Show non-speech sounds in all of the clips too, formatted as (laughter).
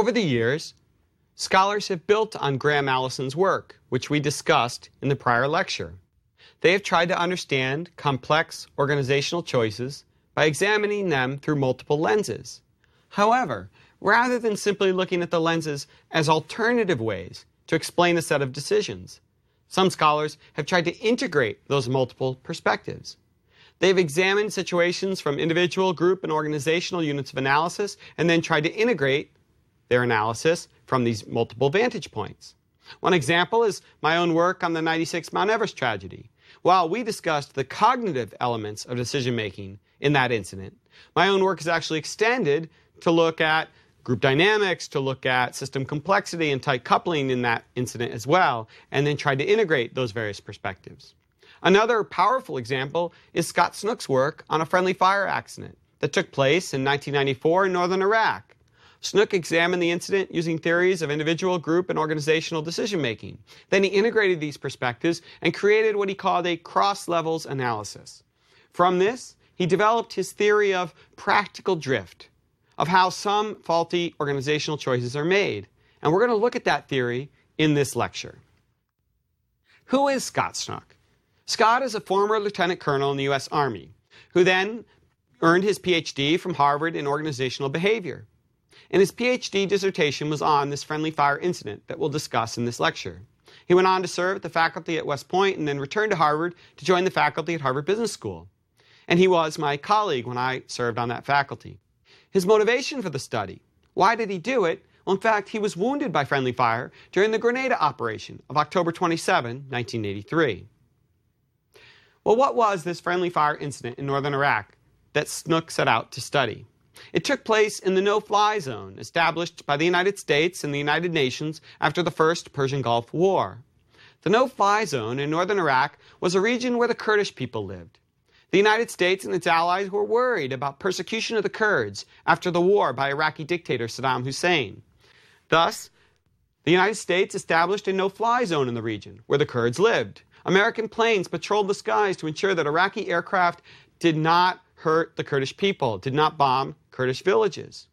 Over the years, scholars have built on Graham Allison's work, which we discussed in the prior lecture. They have tried to understand complex organizational choices by examining them through multiple lenses. However, rather than simply looking at the lenses as alternative ways to explain a set of decisions, some scholars have tried to integrate those multiple perspectives. They've examined situations from individual, group, and organizational units of analysis and then tried to integrate their analysis from these multiple vantage points. One example is my own work on the 96 Mount Everest tragedy. While we discussed the cognitive elements of decision making in that incident, my own work is actually extended to look at group dynamics, to look at system complexity and tight coupling in that incident as well, and then tried to integrate those various perspectives. Another powerful example is Scott Snook's work on a friendly fire accident that took place in 1994 in northern Iraq. Snook examined the incident using theories of individual, group, and organizational decision making. Then he integrated these perspectives and created what he called a cross levels analysis. From this, he developed his theory of practical drift, of how some faulty organizational choices are made. And we're going to look at that theory in this lecture. Who is Scott Snook? Scott is a former lieutenant colonel in the U.S. Army who then earned his PhD from Harvard in organizational behavior and his PhD dissertation was on this friendly fire incident that we'll discuss in this lecture. He went on to serve at the faculty at West Point and then returned to Harvard to join the faculty at Harvard Business School. And he was my colleague when I served on that faculty. His motivation for the study why did he do it? Well, in fact, he was wounded by friendly fire during the Grenada operation of October 27, 1983. Well, what was this friendly fire incident in northern Iraq that Snook set out to study? It took place in the no fly zone established by the United States and the United Nations after the First Persian Gulf War. The no fly zone in northern Iraq was a region where the Kurdish people lived. The United States and its allies were worried about persecution of the Kurds after the war by Iraqi dictator Saddam Hussein. Thus, the United States established a no fly zone in the region where the Kurds lived. American planes patrolled the skies to ensure that Iraqi aircraft did not hurt the Kurdish people, did not bomb Kurdish villages.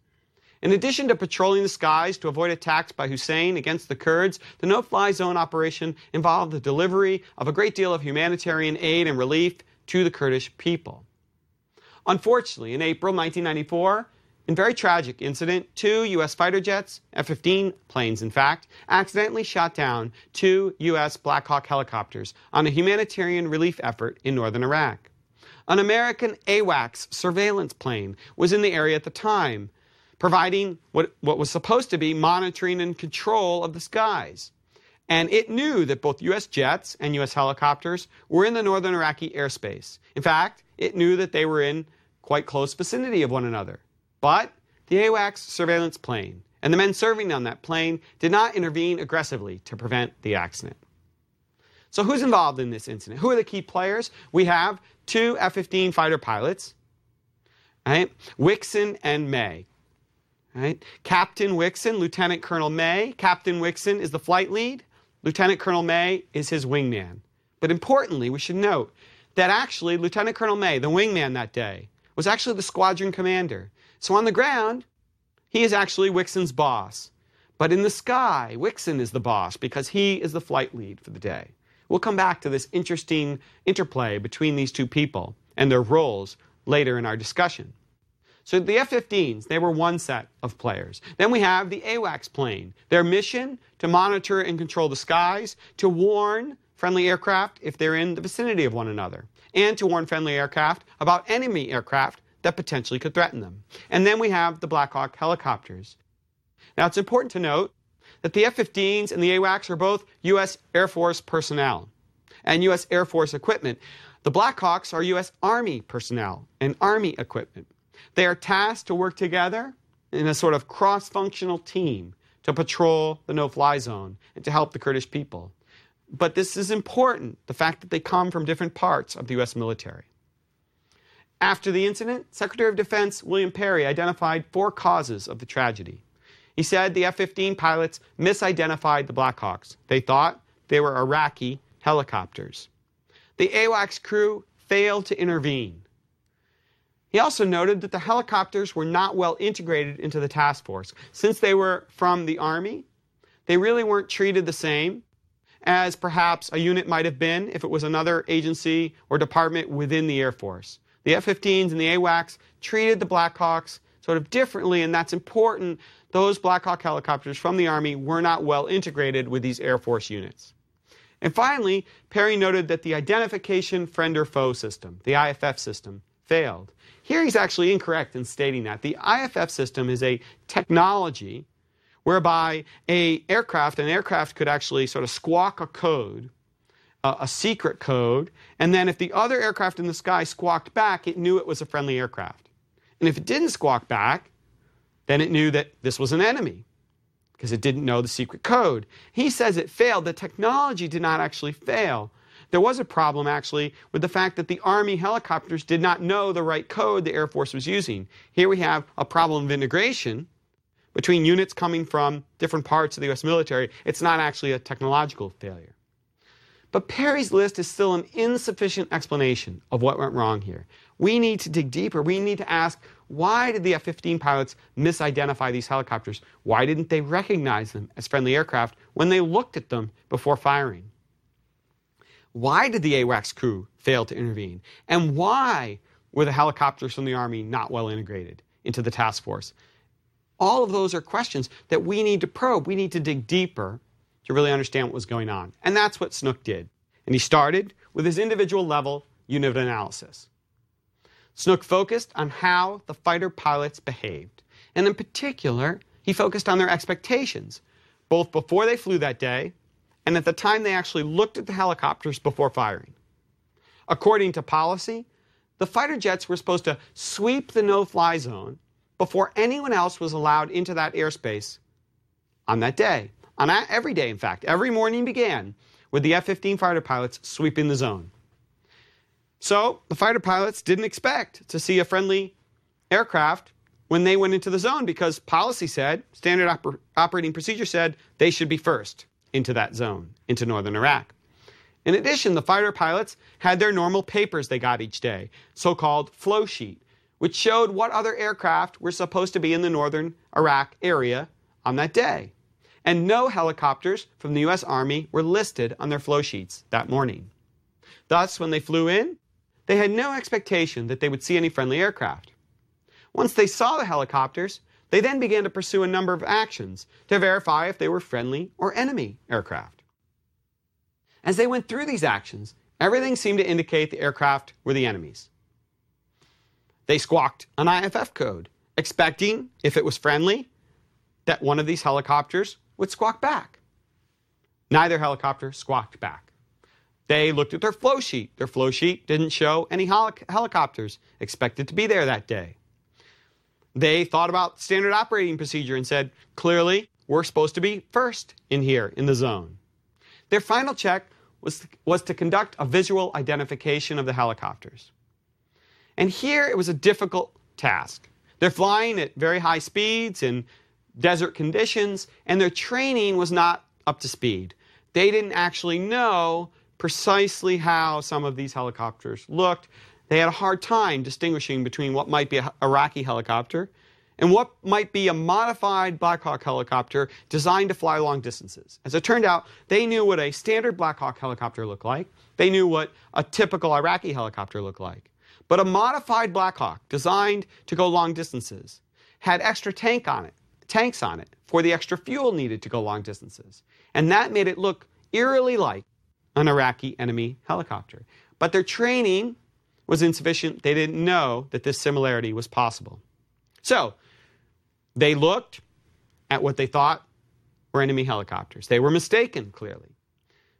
In addition to patrolling the skies to avoid attacks by Hussein against the Kurds, the no fly zone operation involved the delivery of a great deal of humanitarian aid and relief to the Kurdish people. Unfortunately, in April 1994, in very tragic incident, two U.S. fighter jets, F 15 planes in fact, accidentally shot down two U.S. Black Hawk helicopters on a humanitarian relief effort in northern Iraq. An American AWACS surveillance plane was in the area at the time, providing what, what was supposed to be monitoring and control of the skies. And it knew that both U.S. jets and U.S. helicopters were in the northern Iraqi airspace. In fact, it knew that they were in quite close vicinity of one another. But the AWACS surveillance plane and the men serving on that plane did not intervene aggressively to prevent the accident. So, who's involved in this incident? Who are the key players? We have two F 15 fighter pilots, right? Wickson and May. Right? Captain Wickson, Lieutenant Colonel May. Captain Wickson is the flight lead. Lieutenant Colonel May is his wingman. But importantly, we should note that actually Lieutenant Colonel May, the wingman that day, was actually the squadron commander. So on the ground, he is actually Wickson's boss. But in the sky, Wickson is the boss because he is the flight lead for the day. We'll come back to this interesting interplay between these two people and their roles later in our discussion. So the F-15s, they were one set of players. Then we have the AWACS plane. Their mission to monitor and control the skies, to warn friendly aircraft if they're in the vicinity of one another, and to warn friendly aircraft about enemy aircraft that potentially could threaten them. And then we have the Black Hawk helicopters. Now it's important to note that the F 15s and the AWACS are both U.S. Air Force personnel and U.S. Air Force equipment. The Blackhawks are U.S. Army personnel and Army equipment. They are tasked to work together in a sort of cross functional team to patrol the no fly zone and to help the Kurdish people. But this is important the fact that they come from different parts of the U.S. military. After the incident, Secretary of Defense William Perry identified four causes of the tragedy. He said the F 15 pilots misidentified the Blackhawks. They thought they were Iraqi helicopters. The AWACS crew failed to intervene. He also noted that the helicopters were not well integrated into the task force. Since they were from the Army, they really weren't treated the same as perhaps a unit might have been if it was another agency or department within the Air Force. The F 15s and the AWACS treated the Blackhawks sort of differently, and that's important. Those Black Hawk helicopters from the Army were not well integrated with these Air Force units. And finally, Perry noted that the identification friend or foe system, the IFF system, failed. Here he's actually incorrect in stating that. The IFF system is a technology whereby a aircraft, an aircraft could actually sort of squawk a code, uh, a secret code, and then if the other aircraft in the sky squawked back, it knew it was a friendly aircraft. And if it didn't squawk back, then it knew that this was an enemy because it didn't know the secret code. He says it failed. The technology did not actually fail. There was a problem actually with the fact that the Army helicopters did not know the right code the Air Force was using. Here we have a problem of integration between units coming from different parts of the US military. It's not actually a technological failure. But Perry's list is still an insufficient explanation of what went wrong here. We need to dig deeper. We need to ask why did the F 15 pilots misidentify these helicopters? Why didn't they recognize them as friendly aircraft when they looked at them before firing? Why did the AWACS crew fail to intervene? And why were the helicopters from the Army not well integrated into the task force? All of those are questions that we need to probe. We need to dig deeper to really understand what was going on. And that's what Snook did. And he started with his individual level unit analysis. Snook focused on how the fighter pilots behaved. And in particular, he focused on their expectations, both before they flew that day and at the time they actually looked at the helicopters before firing. According to policy, the fighter jets were supposed to sweep the no fly zone before anyone else was allowed into that airspace on that day. On every day, in fact, every morning began with the F 15 fighter pilots sweeping the zone. So the fighter pilots didn't expect to see a friendly aircraft when they went into the zone because policy said, standard oper- operating procedure said, they should be first into that zone, into northern Iraq. In addition, the fighter pilots had their normal papers they got each day, so called flow sheet, which showed what other aircraft were supposed to be in the northern Iraq area on that day. And no helicopters from the U.S. Army were listed on their flow sheets that morning. Thus, when they flew in, they had no expectation that they would see any friendly aircraft. Once they saw the helicopters, they then began to pursue a number of actions to verify if they were friendly or enemy aircraft. As they went through these actions, everything seemed to indicate the aircraft were the enemies. They squawked an IFF code, expecting, if it was friendly, that one of these helicopters would squawk back. Neither helicopter squawked back. They looked at their flow sheet. Their flow sheet didn't show any heli- helicopters expected to be there that day. They thought about standard operating procedure and said, clearly, we're supposed to be first in here in the zone. Their final check was, was to conduct a visual identification of the helicopters. And here it was a difficult task. They're flying at very high speeds in desert conditions, and their training was not up to speed. They didn't actually know precisely how some of these helicopters looked. They had a hard time distinguishing between what might be an Iraqi helicopter and what might be a modified Black Hawk helicopter designed to fly long distances. As it turned out, they knew what a standard Black Hawk helicopter looked like. They knew what a typical Iraqi helicopter looked like. But a modified Black Hawk designed to go long distances had extra tank on it, tanks on it for the extra fuel needed to go long distances. And that made it look eerily like an Iraqi enemy helicopter. But their training was insufficient. They didn't know that this similarity was possible. So, they looked at what they thought were enemy helicopters. They were mistaken, clearly.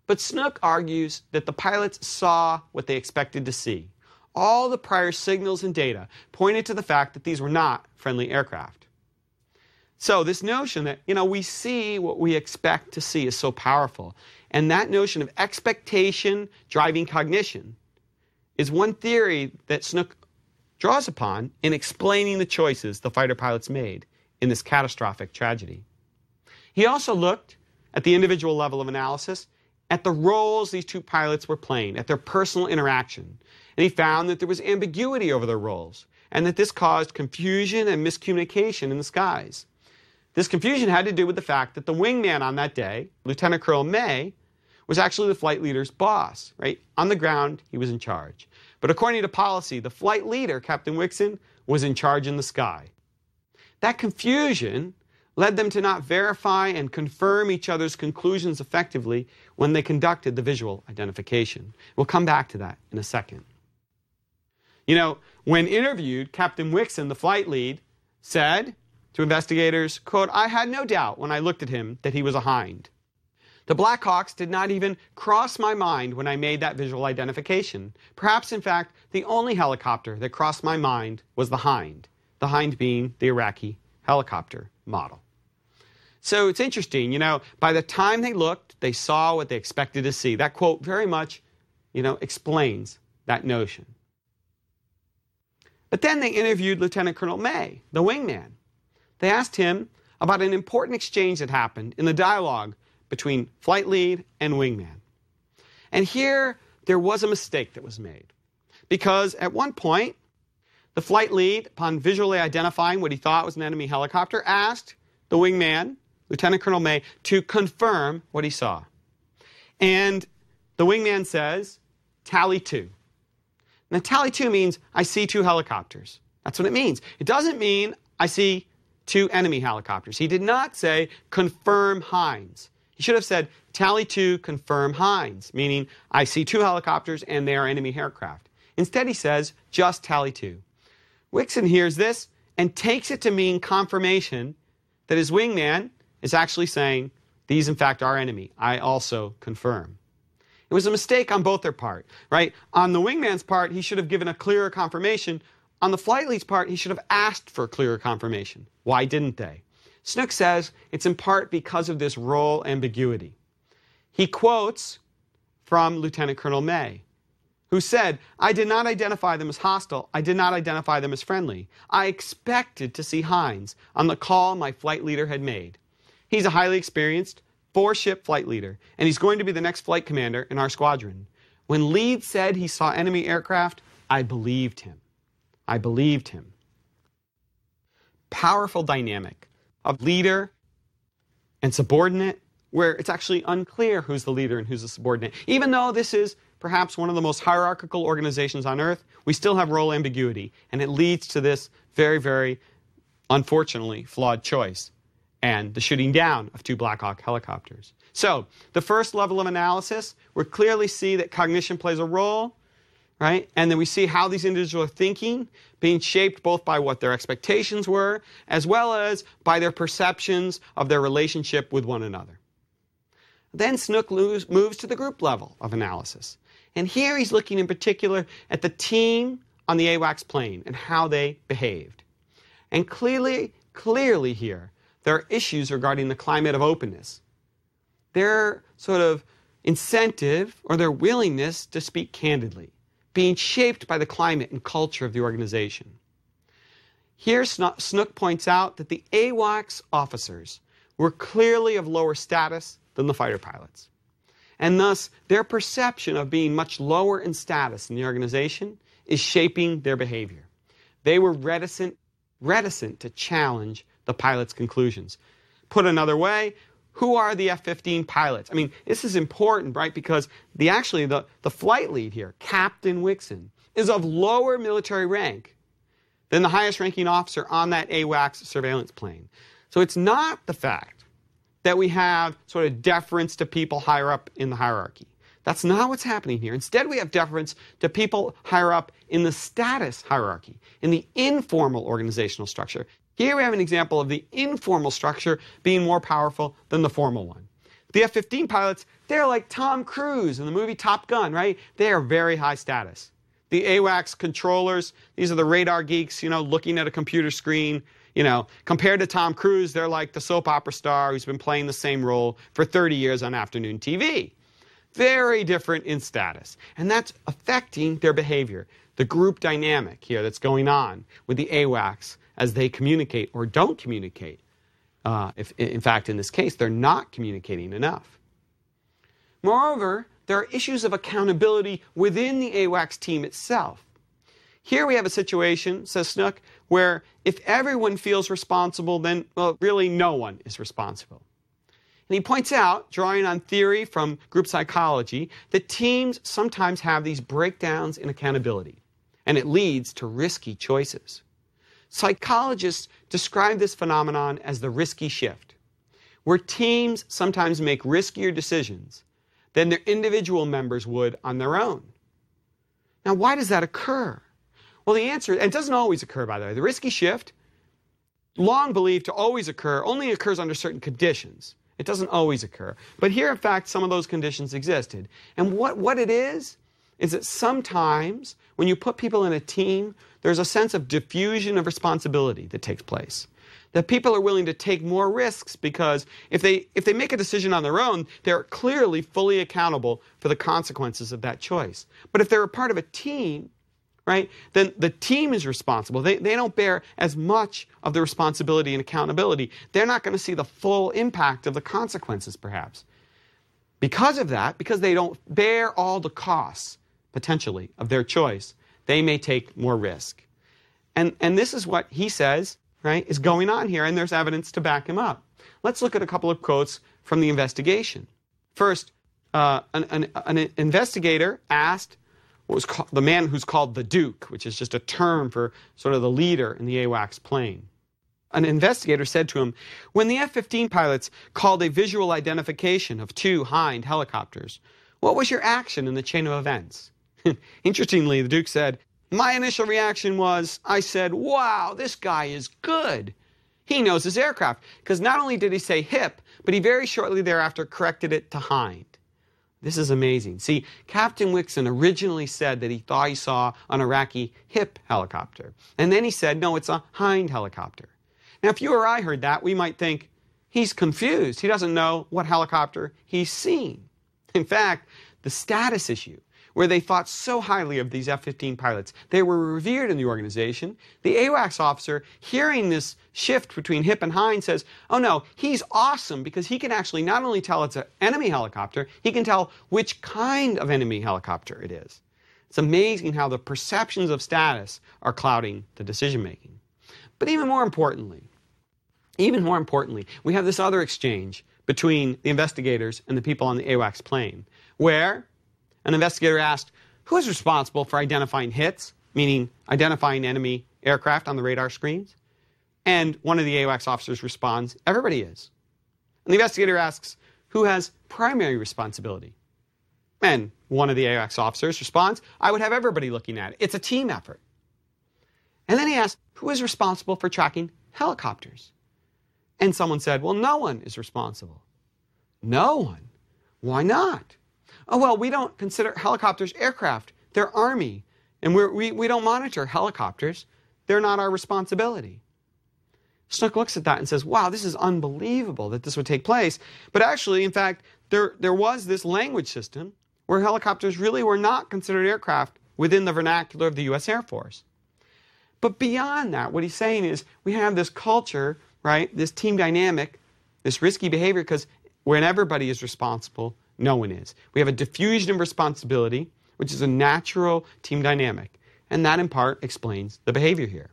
But Snook argues that the pilots saw what they expected to see. All the prior signals and data pointed to the fact that these were not friendly aircraft. So, this notion that, you know, we see what we expect to see is so powerful. And that notion of expectation driving cognition is one theory that Snook draws upon in explaining the choices the fighter pilots made in this catastrophic tragedy. He also looked at the individual level of analysis at the roles these two pilots were playing, at their personal interaction. And he found that there was ambiguity over their roles. and that this caused confusion and miscommunication in the skies. This confusion had to do with the fact that the wingman on that day, Lieutenant Colonel May, was actually the flight leader's boss, right? On the ground, he was in charge. But according to policy, the flight leader, Captain Wickson, was in charge in the sky. That confusion led them to not verify and confirm each other's conclusions effectively when they conducted the visual identification. We'll come back to that in a second. You know, when interviewed, Captain Wickson, the flight lead, said to investigators, quote, I had no doubt when I looked at him that he was a hind. The Blackhawks did not even cross my mind when I made that visual identification. Perhaps, in fact, the only helicopter that crossed my mind was the Hind, the Hind being the Iraqi helicopter model. So it's interesting, you know, by the time they looked, they saw what they expected to see. That quote very much, you know, explains that notion. But then they interviewed Lieutenant Colonel May, the wingman. They asked him about an important exchange that happened in the dialogue between flight lead and wingman. And here, there was a mistake that was made. Because at one point, the flight lead, upon visually identifying what he thought was an enemy helicopter, asked the wingman, Lieutenant Colonel May, to confirm what he saw. And the wingman says, tally two. Now, tally two means I see two helicopters. That's what it means. It doesn't mean I see two enemy helicopters. He did not say confirm Hinds. He should have said, tally two, confirm Hinds, meaning I see two helicopters and they are enemy aircraft. Instead, he says, just tally two. Wickson hears this and takes it to mean confirmation that his wingman is actually saying, these in fact are enemy. I also confirm. It was a mistake on both their part, right? On the wingman's part, he should have given a clearer confirmation. On the flight lead's part, he should have asked for clearer confirmation. Why didn't they? Snook says it's in part because of this role ambiguity. He quotes from Lieutenant Colonel May, who said, I did not identify them as hostile. I did not identify them as friendly. I expected to see Hinds on the call my flight leader had made. He's a highly experienced four ship flight leader, and he's going to be the next flight commander in our squadron. When Lead said he saw enemy aircraft, I believed him. I believed him. Powerful dynamic of leader and subordinate, where it's actually unclear who's the leader and who's the subordinate. Even though this is perhaps one of the most hierarchical organizations on earth, we still have role ambiguity, and it leads to this very, very unfortunately flawed choice and the shooting down of two Black Hawk helicopters. So, the first level of analysis, we clearly see that cognition plays a role, right? And then we see how these individuals are thinking, being shaped both by what their expectations were, as well as by their perceptions of their relationship with one another. Then Snook moves to the group level of analysis. And here he's looking in particular at the team on the AWACS plane and how they behaved. And clearly, clearly here, there are issues regarding the climate of openness. Their sort of incentive or their willingness to speak candidly being shaped by the climate and culture of the organization. Here, Snook points out that the AWACS officers were clearly of lower status than the fighter pilots. And thus, their perception of being much lower in status in the organization is shaping their behavior. They were reticent, reticent to challenge the pilots' conclusions. Put another way, who are the F-15 pilots? I mean, this is important, right? Because the actually the, the flight lead here, Captain Wickson, is of lower military rank than the highest ranking officer on that AWACS surveillance plane. So it's not the fact that we have sort of deference to people higher up in the hierarchy. That's not what's happening here. Instead, we have deference to people higher up in the status hierarchy, in the informal organizational structure. Here we have an example of the informal structure being more powerful than the formal one. The F 15 pilots, they're like Tom Cruise in the movie Top Gun, right? They are very high status. The AWACS controllers, these are the radar geeks, you know, looking at a computer screen. You know, compared to Tom Cruise, they're like the soap opera star who's been playing the same role for 30 years on afternoon TV. Very different in status. And that's affecting their behavior. The group dynamic here that's going on with the AWACS as they communicate or don't communicate. Uh, if, in fact, in this case, they're not communicating enough. Moreover, there are issues of accountability within the AWACS team itself. Here we have a situation, says Snook, where if everyone feels responsible, then, well, really no one is responsible. And he points out, drawing on theory from group psychology, that teams sometimes have these breakdowns in accountability, and it leads to risky choices. Psychologists describe this phenomenon as the risky shift, where teams sometimes make riskier decisions than their individual members would on their own. Now, why does that occur? Well, the answer, and it doesn't always occur, by the way. The risky shift, long believed to always occur, only occurs under certain conditions. It doesn't always occur. But here, in fact, some of those conditions existed. And what, what it is, is that sometimes when you put people in a team, there's a sense of diffusion of responsibility that takes place. That people are willing to take more risks because if they, if they make a decision on their own, they're clearly fully accountable for the consequences of that choice. But if they're a part of a team, right, then the team is responsible. They, they don't bear as much of the responsibility and accountability. They're not going to see the full impact of the consequences, perhaps. Because of that, because they don't bear all the costs, potentially, of their choice, they may take more risk. And, and this is what he says, right, is going on here, and there's evidence to back him up. Let's look at a couple of quotes from the investigation. First, uh, an, an, an investigator asked what was called, the man who's called the Duke, which is just a term for sort of the leader in the AWACS plane. An investigator said to him, When the F 15 pilots called a visual identification of two Hind helicopters, what was your action in the chain of events? (laughs) Interestingly, the Duke said, My initial reaction was, I said, Wow, this guy is good. He knows his aircraft. Because not only did he say hip, but he very shortly thereafter corrected it to Hind. This is amazing. See, Captain Wickson originally said that he thought he saw an Iraqi hip helicopter. And then he said, no, it's a Hind helicopter. Now, if you or I heard that, we might think he's confused. He doesn't know what helicopter he's seen. In fact, the status issue where they thought so highly of these F 15 pilots. They were revered in the organization. The AWACS officer, hearing this shift between Hip and Hind, says, Oh no, he's awesome because he can actually not only tell it's an enemy helicopter, he can tell which kind of enemy helicopter it is. It's amazing how the perceptions of status are clouding the decision making. But even more importantly, even more importantly, we have this other exchange between the investigators and the people on the AWACS plane, where an investigator asked, Who is responsible for identifying hits, meaning identifying enemy aircraft on the radar screens? And one of the AWACS officers responds, Everybody is. And the investigator asks, Who has primary responsibility? And one of the AWACS officers responds, I would have everybody looking at it. It's a team effort. And then he asks, Who is responsible for tracking helicopters? And someone said, Well, no one is responsible. No one? Why not? Oh, well, we don't consider helicopters aircraft. They're Army. And we, we don't monitor helicopters. They're not our responsibility. Snook looks at that and says, wow, this is unbelievable that this would take place. But actually, in fact, there, there was this language system where helicopters really were not considered aircraft within the vernacular of the U.S. Air Force. But beyond that, what he's saying is we have this culture, right, this team dynamic, this risky behavior, because when everybody is responsible, no one is. We have a diffusion of responsibility, which is a natural team dynamic. And that in part explains the behavior here.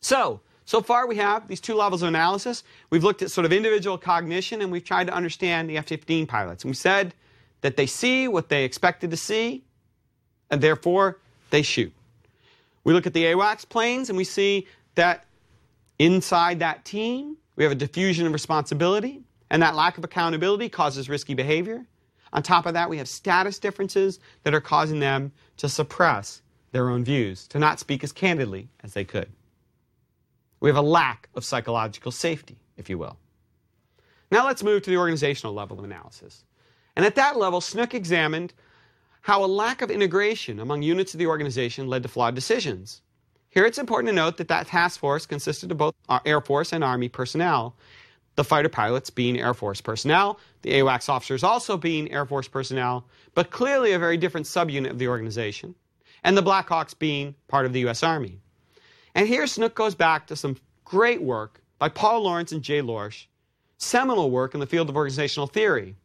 So, so far we have these two levels of analysis. We've looked at sort of individual cognition and we've tried to understand the F 15 pilots. And we said that they see what they expected to see, and therefore they shoot. We look at the AWACS planes and we see that inside that team, we have a diffusion of responsibility. And that lack of accountability causes risky behavior. On top of that, we have status differences that are causing them to suppress their own views, to not speak as candidly as they could. We have a lack of psychological safety, if you will. Now let's move to the organizational level of analysis. And at that level, Snook examined how a lack of integration among units of the organization led to flawed decisions. Here it's important to note that that task force consisted of both Air Force and Army personnel, the fighter pilots being Air Force personnel, the AWACS officers also being Air Force personnel, but clearly a very different subunit of the organization, and the Blackhawks being part of the U.S. Army. And here Snook goes back to some great work by Paul Lawrence and Jay Lorsch, seminal work in the field of organizational theory.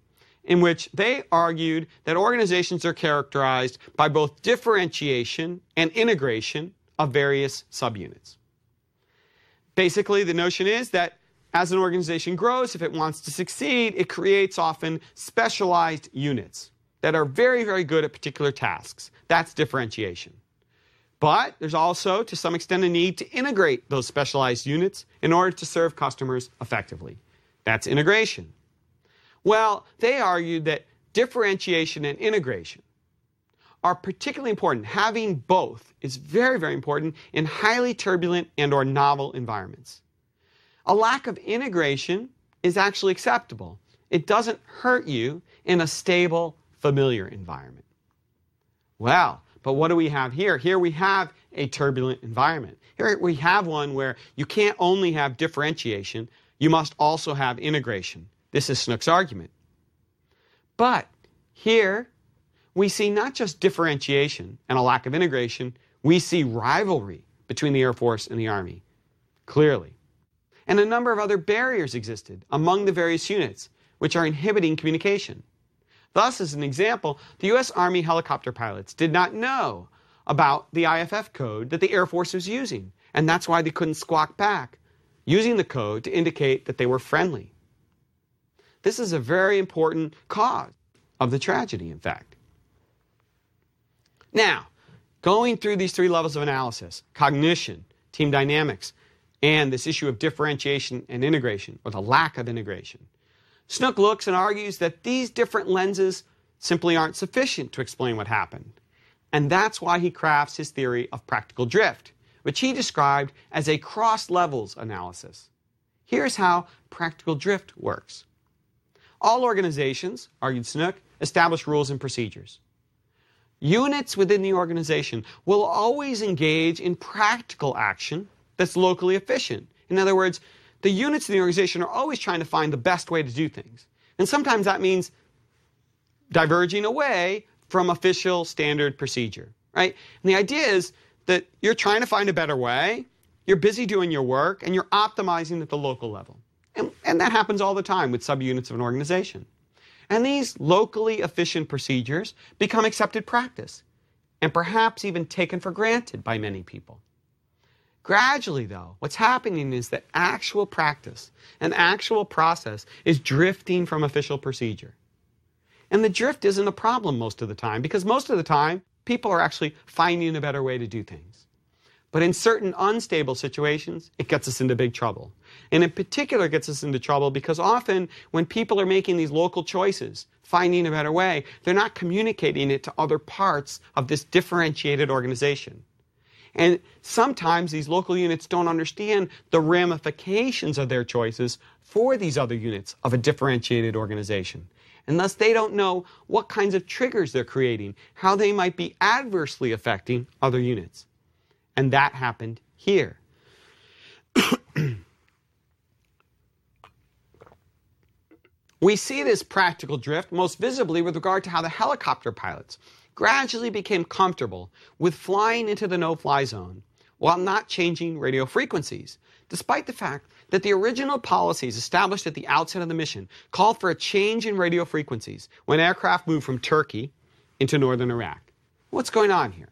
in which they argued that organizations are characterized by both differentiation and integration of various subunits. Basically, the notion is that as an organization grows, if it wants to succeed, it creates often specialized units that are very, very good at particular tasks. That's differentiation. But there's also, to some extent, a need to integrate those specialized units in order to serve customers effectively. That's integration. Well, they argued that differentiation and integration are particularly important. Having both is very, very important in highly turbulent and or novel environments. A lack of integration is actually acceptable. It doesn't hurt you in a stable, familiar environment. Well, but what do we have here? Here we have a turbulent environment. Here we have one where you can't only have differentiation, you must also have integration. This is Snook's argument. But here, we see not just differentiation and a lack of integration, we see rivalry between the Air Force and the Army, clearly. And a number of other barriers existed among the various units, which are inhibiting communication. Thus, as an example, the U.S. Army helicopter pilots did not know about the IFF code that the Air Force was using, and that's why they couldn't squawk back, using the code to indicate that they were friendly. This is a very important cause of the tragedy, in fact. Now, going through these three levels of analysis cognition, team dynamics, and this issue of differentiation and integration, or the lack of integration Snook looks and argues that these different lenses simply aren't sufficient to explain what happened. And that's why he crafts his theory of practical drift, which he described as a cross levels analysis. Here's how practical drift works. All organizations, argued Snook, establish rules and procedures. Units within the organization will always engage in practical action that's locally efficient. In other words, the units in the organization are always trying to find the best way to do things. And sometimes that means diverging away from official standard procedure, right? And the idea is that you're trying to find a better way, you're busy doing your work, and you're optimizing at the local level. And, and that happens all the time with subunits of an organization. And these locally efficient procedures become accepted practice and perhaps even taken for granted by many people. Gradually, though, what's happening is that actual practice and actual process is drifting from official procedure. And the drift isn't a problem most of the time because most of the time people are actually finding a better way to do things. But in certain unstable situations, it gets us into big trouble. And in particular, gets us into trouble because often when people are making these local choices, finding a better way, they're not communicating it to other parts of this differentiated organization. And sometimes these local units don't understand the ramifications of their choices for these other units of a differentiated organization. And thus, they don't know what kinds of triggers they're creating, how they might be adversely affecting other units. And that happened here. (clears throat) we see this practical drift most visibly with regard to how the helicopter pilots gradually became comfortable with flying into the no fly zone while not changing radio frequencies, despite the fact that the original policies established at the outset of the mission called for a change in radio frequencies when aircraft moved from Turkey into northern Iraq. What's going on here?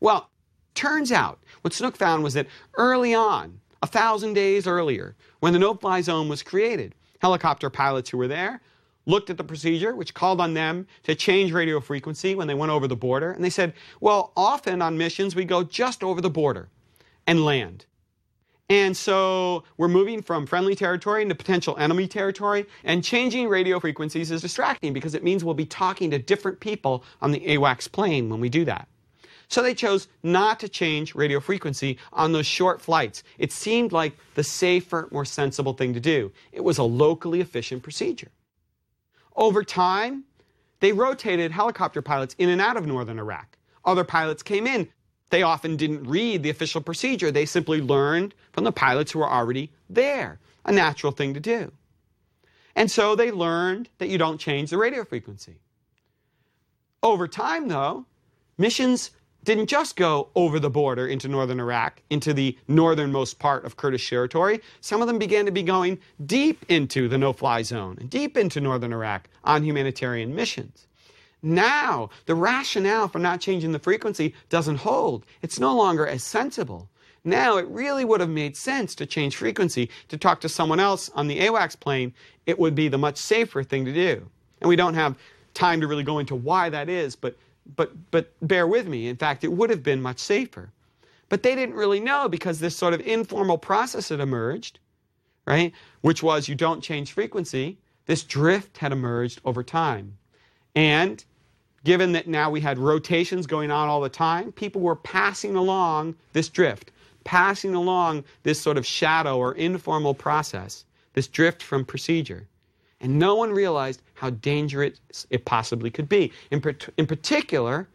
Well, Turns out, what Snook found was that early on, a thousand days earlier, when the no fly zone was created, helicopter pilots who were there looked at the procedure, which called on them to change radio frequency when they went over the border. And they said, well, often on missions, we go just over the border and land. And so we're moving from friendly territory into potential enemy territory, and changing radio frequencies is distracting because it means we'll be talking to different people on the AWACS plane when we do that. So they chose not to change radio frequency on those short flights. It seemed like the safer, more sensible thing to do. It was a locally efficient procedure. Over time, they rotated helicopter pilots in and out of northern Iraq. Other pilots came in. They often didn't read the official procedure. They simply learned from the pilots who were already there, a natural thing to do. And so they learned that you don't change the radio frequency. Over time, though, missions didn't just go over the border into northern Iraq, into the northernmost part of Kurdish territory. Some of them began to be going deep into the no fly zone, and deep into northern Iraq on humanitarian missions. Now, the rationale for not changing the frequency doesn't hold. It's no longer as sensible. Now, it really would have made sense to change frequency, to talk to someone else on the AWACS plane. It would be the much safer thing to do. And we don't have time to really go into why that is, but but, but bear with me. In fact, it would have been much safer. But they didn't really know because this sort of informal process had emerged, right? Which was you don't change frequency. This drift had emerged over time. And given that now we had rotations going on all the time, people were passing along this drift, passing along this sort of shadow or informal process, this drift from procedure. And no one realized how dangerous it possibly could be. In, in particular,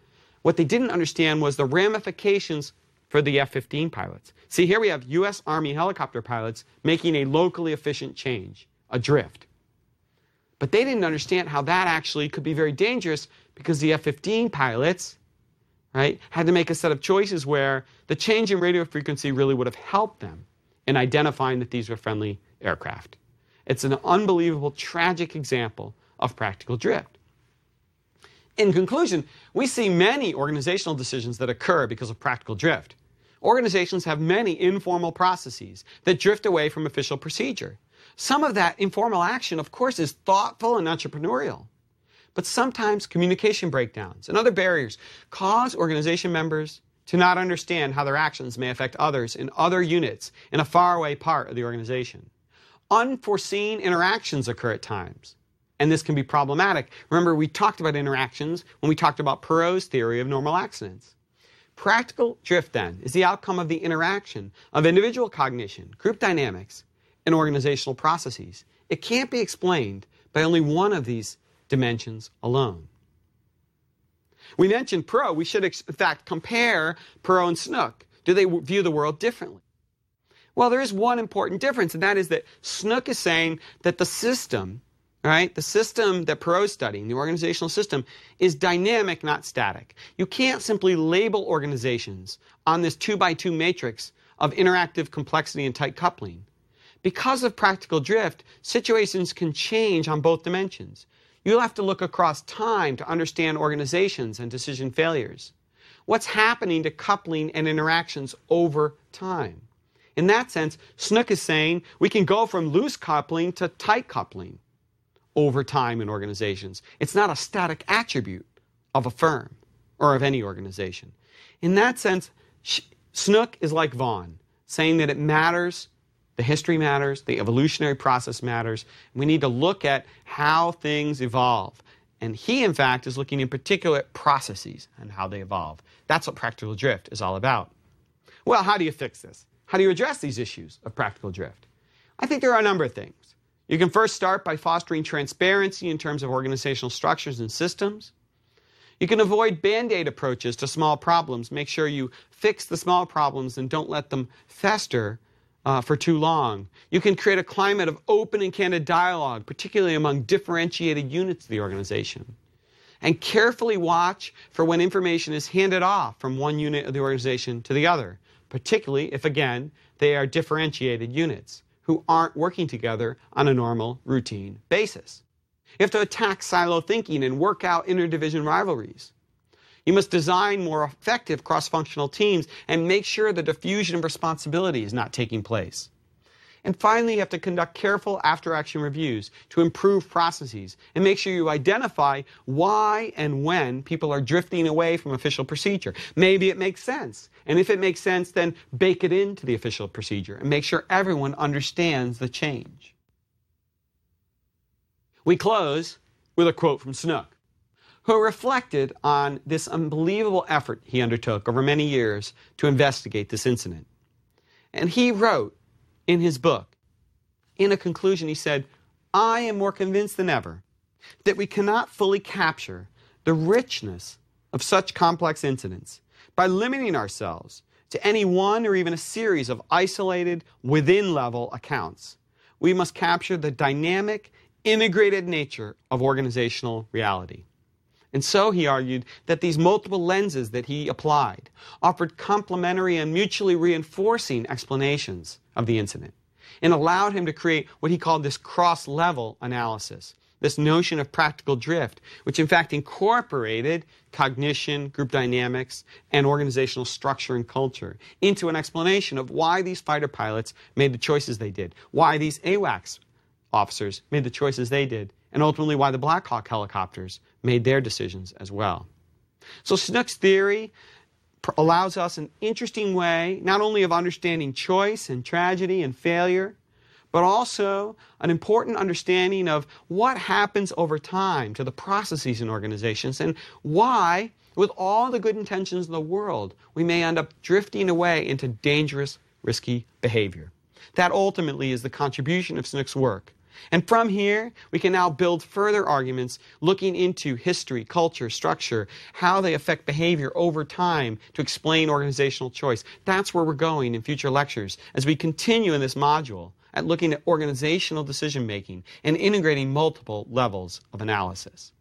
what they didn't understand was the ramifications for the F 15 pilots. See, here we have U.S. Army helicopter pilots making a locally efficient change, a drift. But they didn't understand how that actually could be very dangerous because the F 15 pilots, right, had to make a set of choices where the change in radio frequency really would have helped them in identifying that these were friendly aircraft. It's an unbelievable, tragic example of practical drift. In conclusion, we see many organizational decisions that occur because of practical drift. Organizations have many informal processes that drift away from official procedure. Some of that informal action, of course, is thoughtful and entrepreneurial. But sometimes communication breakdowns and other barriers cause organization members to not understand how their actions may affect others in other units in a faraway part of the organization unforeseen interactions occur at times. And this can be problematic. Remember, we talked about interactions when we talked about Perrow's theory of normal accidents. Practical drift, then, is the outcome of the interaction of individual cognition, group dynamics, and organizational processes. It can't be explained by only one of these dimensions alone. We mentioned Perrow. We should, in fact, compare Perot and Snook. Do they view the world differently? Well, there is one important difference, and that is that Snook is saying that the system, right, the system that Perrow's studying, the organizational system, is dynamic, not static. You can't simply label organizations on this two by two matrix of interactive complexity and tight coupling. Because of practical drift, situations can change on both dimensions. You'll have to look across time to understand organizations and decision failures. What's happening to coupling and interactions over time? In that sense, Snook is saying we can go from loose coupling to tight coupling over time in organizations. It's not a static attribute of a firm or of any organization. In that sense, Snook is like Vaughan, saying that it matters, the history matters, the evolutionary process matters. We need to look at how things evolve. And he, in fact, is looking in particular at processes and how they evolve. That's what practical drift is all about. Well, how do you fix this? How do you address these issues of practical drift? I think there are a number of things. You can first start by fostering transparency in terms of organizational structures and systems. You can avoid band aid approaches to small problems. Make sure you fix the small problems and don't let them fester uh, for too long. You can create a climate of open and candid dialogue, particularly among differentiated units of the organization. And carefully watch for when information is handed off from one unit of the organization to the other particularly if, again, they are differentiated units who aren't working together on a normal, routine basis. You have to attack silo thinking and work out interdivision rivalries. You must design more effective cross functional teams and make sure the diffusion of responsibility is not taking place. And finally, you have to conduct careful after action reviews to improve processes and make sure you identify why and when people are drifting away from official procedure. Maybe it makes sense. And if it makes sense, then bake it into the official procedure and make sure everyone understands the change. We close with a quote from Snook, who reflected on this unbelievable effort he undertook over many years to investigate this incident. And he wrote, in his book. In a conclusion, he said, I am more convinced than ever that we cannot fully capture the richness of such complex incidents by limiting ourselves to any one or even a series of isolated, within level accounts. We must capture the dynamic, integrated nature of organizational reality. And so he argued that these multiple lenses that he applied offered complementary and mutually reinforcing explanations of the incident and allowed him to create what he called this cross level analysis, this notion of practical drift, which in fact incorporated cognition, group dynamics, and organizational structure and culture into an explanation of why these fighter pilots made the choices they did, why these AWACS officers made the choices they did, and ultimately why the Black Hawk helicopters made their decisions as well. So Snook's theory allows us an interesting way not only of understanding choice and tragedy and failure, but also an important understanding of what happens over time to the processes in organizations and why, with all the good intentions in the world, we may end up drifting away into dangerous, risky behavior. That ultimately is the contribution of Snook's work. And from here, we can now build further arguments looking into history, culture, structure, how they affect behavior over time to explain organizational choice. That's where we're going in future lectures as we continue in this module at looking at organizational decision making and integrating multiple levels of analysis.